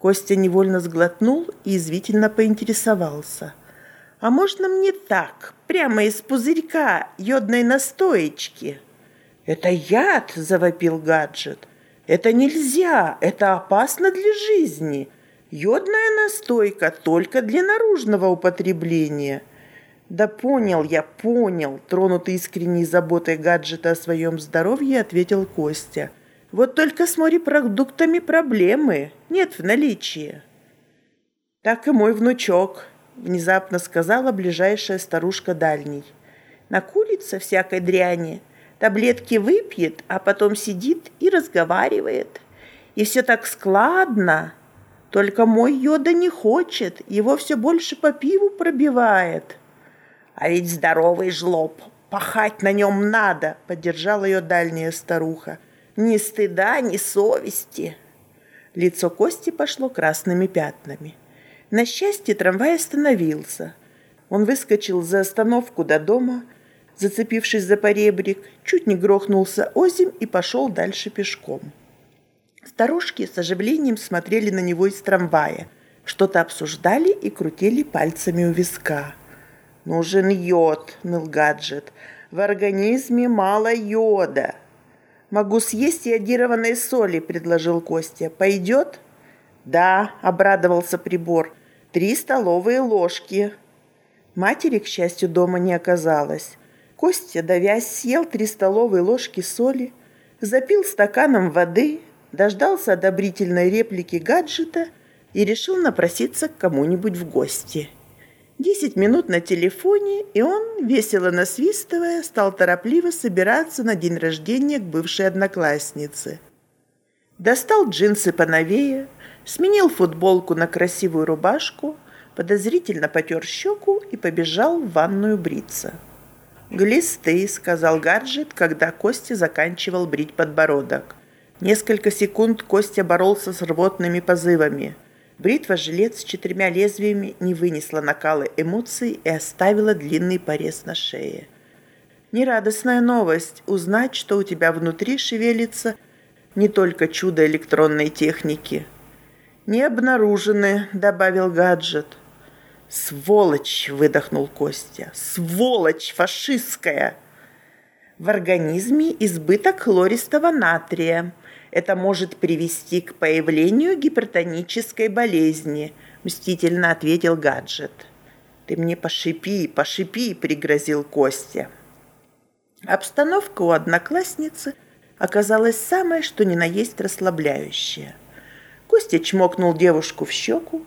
Костя невольно сглотнул и извительно поинтересовался. «А можно мне так, прямо из пузырька йодной настоечки?» «Это яд!» – завопил гаджет. «Это нельзя! Это опасно для жизни! Йодная настойка только для наружного употребления!» «Да понял я, понял!» – тронутый искренней заботой гаджета о своем здоровье, ответил Костя. «Вот только с морепродуктами проблемы нет в наличии». «Так и мой внучок», – внезапно сказала ближайшая старушка дальней. «Накурится всякой дряни, таблетки выпьет, а потом сидит и разговаривает. И все так складно. Только мой йода не хочет, его все больше по пиву пробивает». «А ведь здоровый жлоб, пахать на нем надо», — поддержала ее дальняя старуха. «Ни стыда, ни совести». Лицо Кости пошло красными пятнами. На счастье трамвай остановился. Он выскочил за остановку до дома, зацепившись за поребрик, чуть не грохнулся озим и пошел дальше пешком. Старушки с оживлением смотрели на него из трамвая, что-то обсуждали и крутили пальцами у виска. «Нужен йод», — ныл гаджет. «В организме мало йода». «Могу съесть иодированной соли», — предложил Костя. «Пойдет?» «Да», — обрадовался прибор. «Три столовые ложки». Матери, к счастью, дома не оказалось. Костя, давясь, съел три столовые ложки соли, запил стаканом воды, дождался одобрительной реплики гаджета и решил напроситься к кому-нибудь в гости. Десять минут на телефоне, и он, весело насвистывая, стал торопливо собираться на день рождения к бывшей однокласснице. Достал джинсы поновее, сменил футболку на красивую рубашку, подозрительно потер щеку и побежал в ванную бриться. «Глисты», — сказал гаджет, когда Костя заканчивал брить подбородок. Несколько секунд Костя боролся с рвотными позывами — Бритва-жилет с четырьмя лезвиями не вынесла накала эмоций и оставила длинный порез на шее. Нерадостная новость – узнать, что у тебя внутри шевелится не только чудо электронной техники. «Не обнаружены», – добавил гаджет. «Сволочь!» – выдохнул Костя. «Сволочь фашистская!» В организме избыток хлористого натрия – это может привести к появлению гипертонической болезни», – мстительно ответил гаджет. «Ты мне пошипи, пошипи», – пригрозил Костя. Обстановка у одноклассницы оказалась самая, что ни на есть расслабляющая. Костя чмокнул девушку в щеку,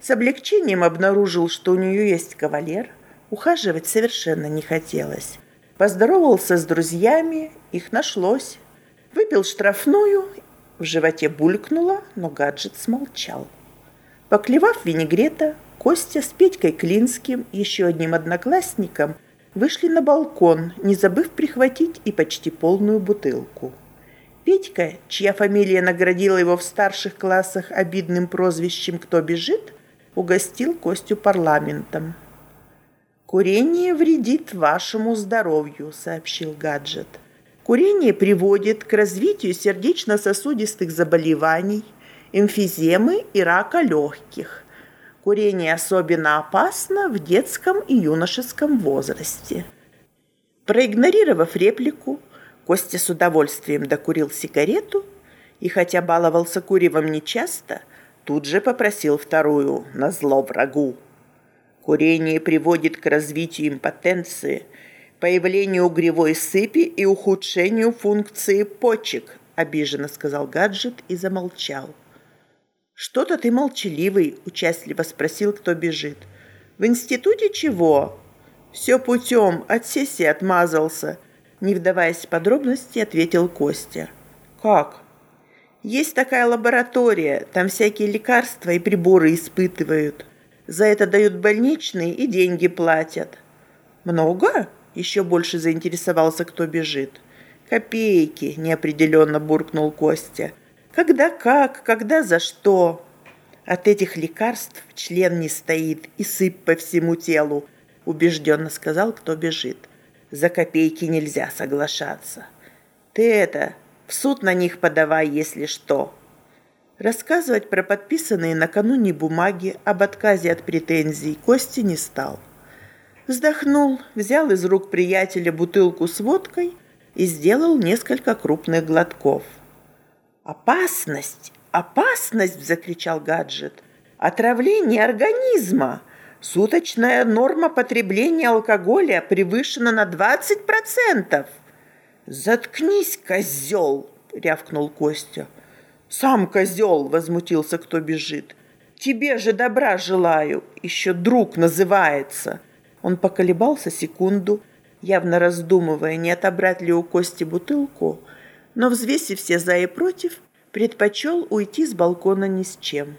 с облегчением обнаружил, что у нее есть кавалер, ухаживать совершенно не хотелось. Поздоровался с друзьями, их нашлось. Выпил штрафную, в животе булькнуло, но гаджет смолчал. Поклевав винегрета, Костя с Петькой Клинским, еще одним одноклассником, вышли на балкон, не забыв прихватить и почти полную бутылку. Петька, чья фамилия наградила его в старших классах обидным прозвищем «Кто бежит», угостил Костю парламентом. «Курение вредит вашему здоровью», — сообщил гаджет. Курение приводит к развитию сердечно-сосудистых заболеваний, эмфиземы и рака легких. Курение особенно опасно в детском и юношеском возрасте. Проигнорировав реплику, Костя с удовольствием докурил сигарету и, хотя баловался куревом нечасто, тут же попросил вторую на зло врагу. Курение приводит к развитию импотенции – появлению угревой сыпи и ухудшению функции почек», – обиженно сказал гаджет и замолчал. «Что-то ты молчаливый», – участливо спросил, кто бежит. «В институте чего?» «Все путем, от сессии отмазался», – не вдаваясь в подробности, ответил Костя. «Как?» «Есть такая лаборатория, там всякие лекарства и приборы испытывают. За это дают больничные и деньги платят». «Много?» Еще больше заинтересовался, кто бежит. «Копейки», – неопределенно буркнул Костя. «Когда как, когда за что?» «От этих лекарств член не стоит и сыпь по всему телу», – убежденно сказал, кто бежит. «За копейки нельзя соглашаться. Ты это, в суд на них подавай, если что». Рассказывать про подписанные накануне бумаги об отказе от претензий Кости не стал. Вздохнул, взял из рук приятеля бутылку с водкой и сделал несколько крупных глотков. «Опасность! Опасность!» – закричал гаджет. «Отравление организма! Суточная норма потребления алкоголя превышена на 20%!» «Заткнись, козел!» – рявкнул Костя. «Сам козел!» – возмутился кто бежит. «Тебе же добра желаю! Еще друг называется!» Он поколебался секунду, явно раздумывая, не отобрать ли у Кости бутылку, но, взвесив все за и против, предпочел уйти с балкона ни с чем.